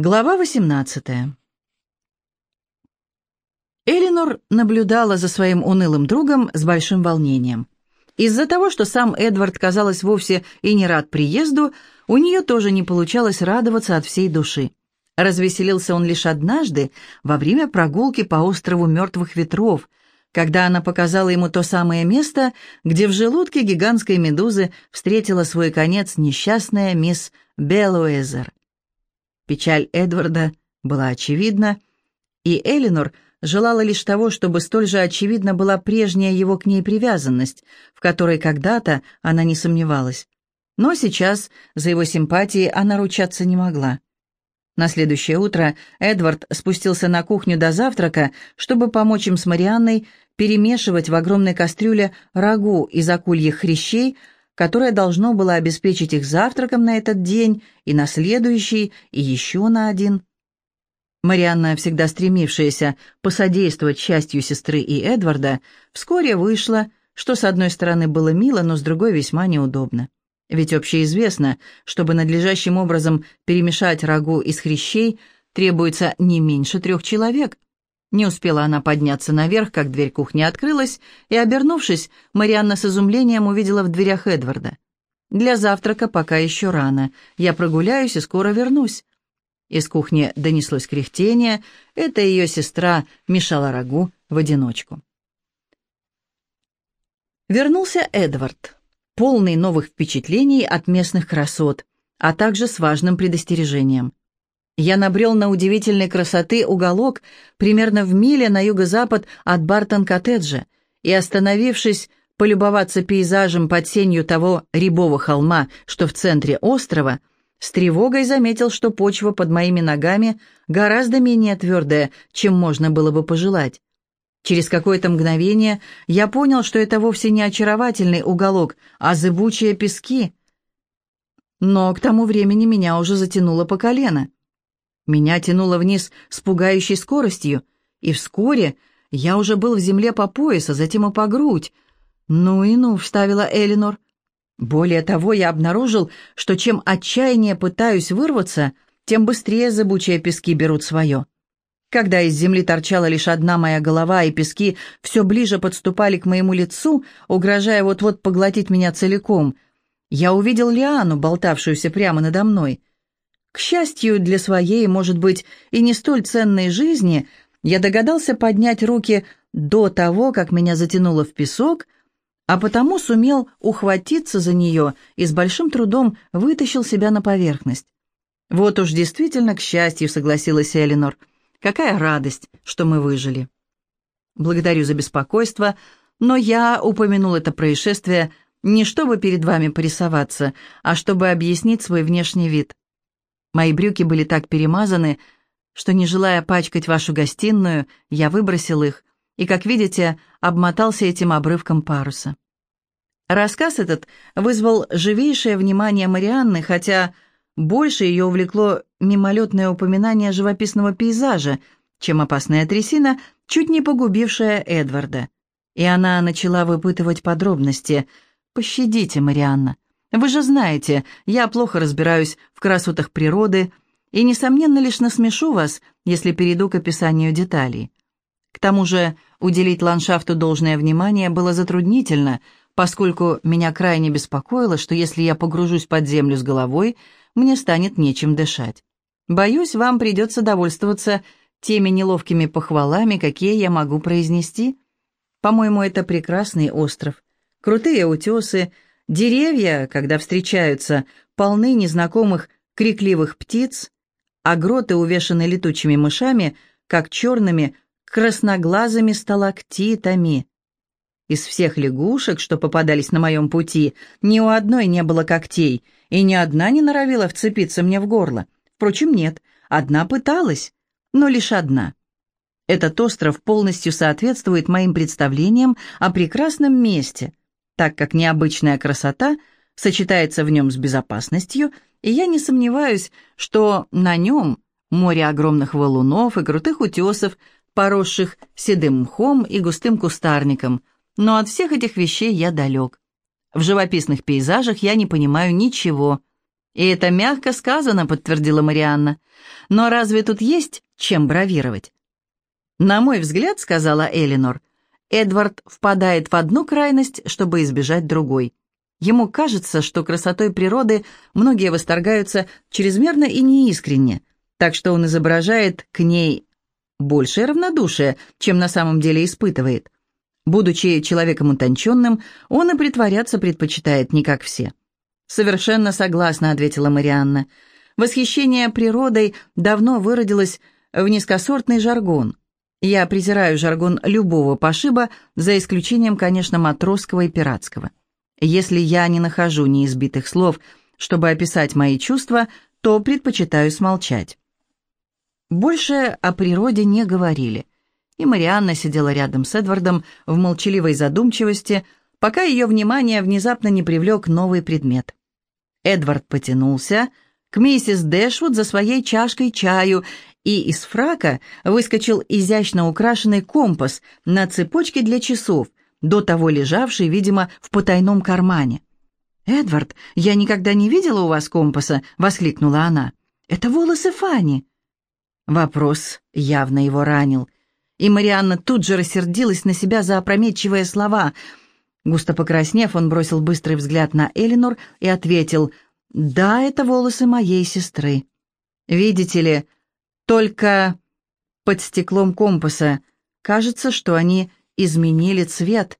Глава 18 Элинор наблюдала за своим унылым другом с большим волнением. Из-за того, что сам Эдвард, казалось, вовсе и не рад приезду, у нее тоже не получалось радоваться от всей души. Развеселился он лишь однажды, во время прогулки по острову Мертвых Ветров, когда она показала ему то самое место, где в желудке гигантской медузы встретила свой конец несчастная мисс Беллуэзер. Печаль Эдварда была очевидна, и Элинор желала лишь того, чтобы столь же очевидна была прежняя его к ней привязанность, в которой когда-то она не сомневалась. Но сейчас за его симпатии она ручаться не могла. На следующее утро Эдвард спустился на кухню до завтрака, чтобы помочь им с Марианной перемешивать в огромной кастрюле рагу из акульих хрящей, которое должно было обеспечить их завтраком на этот день и на следующий, и еще на один. Марианна, всегда стремившаяся посодействовать счастью сестры и Эдварда, вскоре вышла, что с одной стороны было мило, но с другой весьма неудобно. Ведь общеизвестно, чтобы надлежащим образом перемешать рагу из хрящей, требуется не меньше трех человек – не успела она подняться наверх, как дверь кухни открылась, и, обернувшись, Марианна с изумлением увидела в дверях Эдварда. «Для завтрака пока еще рано. Я прогуляюсь и скоро вернусь». Из кухни донеслось кряхтение. Это ее сестра мешала рагу в одиночку. Вернулся Эдвард, полный новых впечатлений от местных красот, а также с важным предостережением. Я набрел на удивительной красоты уголок примерно в миле на юго-запад от Бартон-коттеджа и, остановившись полюбоваться пейзажем под сенью того рябого холма, что в центре острова, с тревогой заметил, что почва под моими ногами гораздо менее твердая, чем можно было бы пожелать. Через какое-то мгновение я понял, что это вовсе не очаровательный уголок, а зыбучие пески. Но к тому времени меня уже затянуло по колено. Меня тянуло вниз с пугающей скоростью, и вскоре я уже был в земле по пояс, а затем и по грудь. «Ну и ну», — вставила Элинор. Более того, я обнаружил, что чем отчаяннее пытаюсь вырваться, тем быстрее зыбучие пески берут свое. Когда из земли торчала лишь одна моя голова, и пески все ближе подступали к моему лицу, угрожая вот-вот поглотить меня целиком, я увидел Лиану, болтавшуюся прямо надо мной. К счастью для своей, может быть, и не столь ценной жизни, я догадался поднять руки до того, как меня затянуло в песок, а потому сумел ухватиться за нее и с большим трудом вытащил себя на поверхность. «Вот уж действительно, к счастью», — согласилась Элинор. «Какая радость, что мы выжили». «Благодарю за беспокойство, но я упомянул это происшествие не чтобы перед вами порисоваться, а чтобы объяснить свой внешний вид. Мои брюки были так перемазаны, что, не желая пачкать вашу гостиную, я выбросил их и, как видите, обмотался этим обрывком паруса. Рассказ этот вызвал живейшее внимание Марианны, хотя больше ее увлекло мимолетное упоминание живописного пейзажа, чем опасная трясина, чуть не погубившая Эдварда. И она начала выпытывать подробности. «Пощадите, Марианна. Вы же знаете, я плохо разбираюсь в красотах природы и, несомненно, лишь насмешу вас, если перейду к описанию деталей. К тому же уделить ландшафту должное внимание было затруднительно, поскольку меня крайне беспокоило, что если я погружусь под землю с головой, мне станет нечем дышать. Боюсь, вам придется довольствоваться теми неловкими похвалами, какие я могу произнести. По-моему, это прекрасный остров. Крутые утесы — Деревья, когда встречаются, полны незнакомых крикливых птиц, а гроты увешаны летучими мышами, как черными красноглазыми сталактитами. Из всех лягушек, что попадались на моем пути, ни у одной не было когтей, и ни одна не норовила вцепиться мне в горло. Впрочем, нет, одна пыталась, но лишь одна. Этот остров полностью соответствует моим представлениям о прекрасном месте, так как необычная красота сочетается в нем с безопасностью, и я не сомневаюсь, что на нем море огромных валунов и крутых утесов, поросших седым мхом и густым кустарником, но от всех этих вещей я далек. В живописных пейзажах я не понимаю ничего, «И это мягко сказано», — подтвердила Марианна. «Но разве тут есть чем бравировать?» «На мой взгляд», — сказала Элинор, — «Эдвард впадает в одну крайность, чтобы избежать другой. Ему кажется, что красотой природы многие восторгаются чрезмерно и неискренне, так что он изображает к ней большее равнодушие, чем на самом деле испытывает. Будучи человеком утонченным, он и притворяться предпочитает не как все. «Совершенно согласна», — ответила Марианна. «Восхищение природой давно выродилось в низкосортный жаргон. Я презираю жаргон любого пошиба, за исключением, конечно, матросского и пиратского. Если я не нахожу неизбитых слов, чтобы описать мои чувства, то предпочитаю смолчать». Больше о природе не говорили, и Марианна сидела рядом с Эдвардом в молчаливой задумчивости, пока ее внимание внезапно не привлек новый предмет. Эдвард потянулся к миссис Дэшвуд за своей чашкой чаю, и из фрака выскочил изящно украшенный компас на цепочке для часов, до того лежавший, видимо, в потайном кармане. «Эдвард, я никогда не видела у вас компаса!» — воскликнула она. «Это волосы Фанни!» Вопрос явно его ранил, и Марианна тут же рассердилась на себя за опрометчивые слова — Густо покраснев, он бросил быстрый взгляд на Элинор и ответил, «Да, это волосы моей сестры. Видите ли, только под стеклом компаса кажется, что они изменили цвет».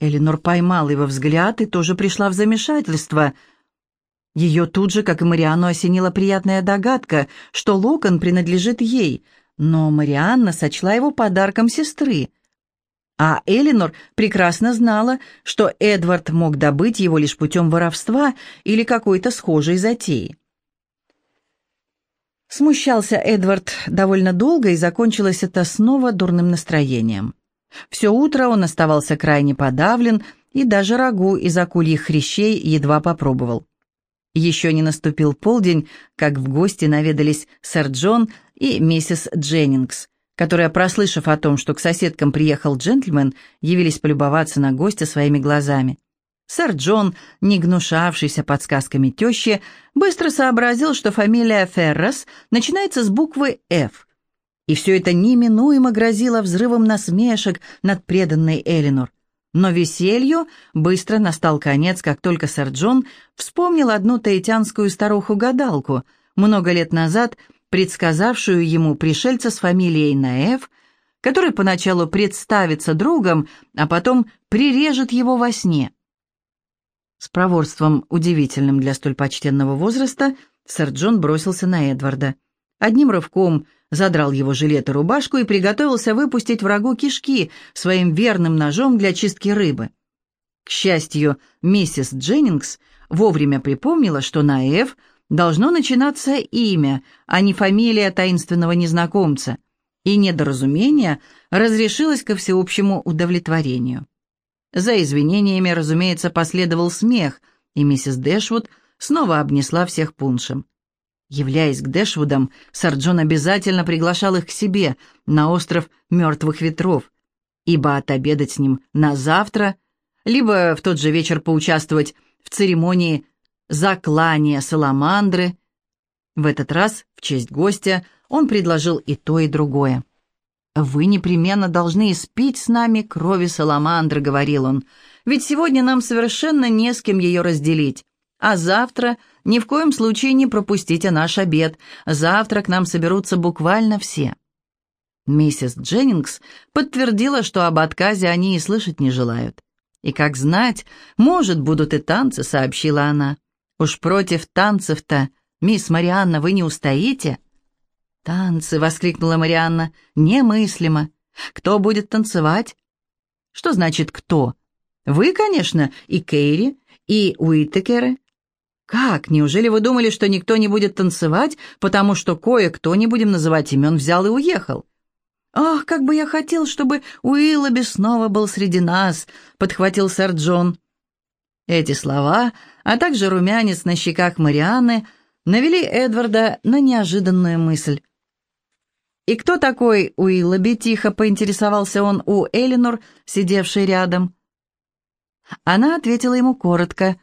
Элинор поймал его взгляд и тоже пришла в замешательство. Ее тут же, как и Марианну, осенила приятная догадка, что локон принадлежит ей, но Марианна сочла его подарком сестры. А Элинор прекрасно знала, что Эдвард мог добыть его лишь путем воровства или какой-то схожей затеи. Смущался Эдвард довольно долго, и закончилось это снова дурным настроением. Все утро он оставался крайне подавлен, и даже рагу из акульих хрящей едва попробовал. Еще не наступил полдень, как в гости наведались сэр Джон и миссис Дженнингс, которые, прослышав о том, что к соседкам приехал джентльмен, явились полюбоваться на гостя своими глазами. Сэр Джон, не гнушавшийся подсказками тещи, быстро сообразил, что фамилия Феррес начинается с буквы «Ф». И все это неминуемо грозило взрывом насмешек над преданной Элинор. Но веселью быстро настал конец, как только сэр Джон вспомнил одну таитянскую старуху-гадалку, много лет назад – предсказавшую ему пришельца с фамилией Наэв, который поначалу представится другом, а потом прирежет его во сне. С проворством, удивительным для столь почтенного возраста, сэр Джон бросился на Эдварда. Одним рывком задрал его жилет и рубашку и приготовился выпустить врагу кишки своим верным ножом для чистки рыбы. К счастью, миссис Дженнингс вовремя припомнила, что Наэв — должно начинаться имя, а не фамилия таинственного незнакомца, и недоразумение разрешилось ко всеобщему удовлетворению. За извинениями, разумеется, последовал смех, и миссис Дэшвуд снова обнесла всех пуншем. Являясь к Дэшвудам, сэр Джон обязательно приглашал их к себе на остров Мертвых Ветров, ибо отобедать с ним на завтра, либо в тот же вечер поучаствовать в церемонии заклание саламандры. В этот раз, в честь гостя, он предложил и то, и другое. «Вы непременно должны испить с нами крови саламандры», — говорил он, «ведь сегодня нам совершенно не с кем ее разделить. А завтра ни в коем случае не пропустите наш обед. Завтра к нам соберутся буквально все». Миссис Дженнингс подтвердила, что об отказе они и слышать не желают. «И как знать, может, будут и танцы», — сообщила она. Уж против танцев-то, мисс Марианна, вы не устоите?» «Танцы!» — воскликнула Марианна. «Немыслимо! Кто будет танцевать?» «Что значит «кто»?» «Вы, конечно, и Кейри, и Уиттекеры». «Как? Неужели вы думали, что никто не будет танцевать, потому что кое-кто, не будем называть имен, взял и уехал?» «Ах, как бы я хотел, чтобы Уиллоби снова был среди нас», — подхватил сэр Джон. Эти слова, а также румянец на щеках Марианны, навели Эдварда на неожиданную мысль. «И кто такой Уиллоби?» — тихо поинтересовался он у Элинор, сидевшей рядом. Она ответила ему коротко.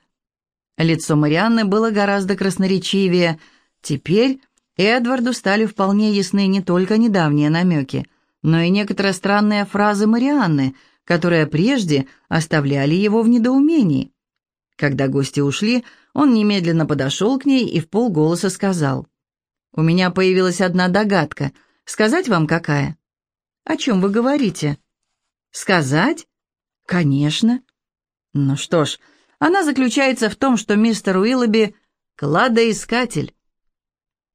Лицо Марианны было гораздо красноречивее. Теперь Эдварду стали вполне ясны не только недавние намеки, но и некоторые странные фразы Марианны, которые прежде оставляли его в недоумении. Когда гости ушли, он немедленно подошел к ней и в полголоса сказал. «У меня появилась одна догадка. Сказать вам какая?» «О чем вы говорите?» «Сказать?» «Конечно». «Ну что ж, она заключается в том, что мистер Уиллоби — кладоискатель».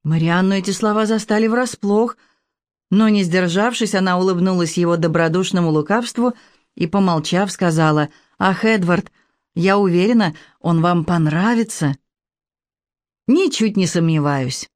Марианну эти слова застали врасплох, но, не сдержавшись, она улыбнулась его добродушному лукавству и, помолчав, сказала, «Ах, Эдвард, я уверена, он вам понравится». «Ничуть не сомневаюсь».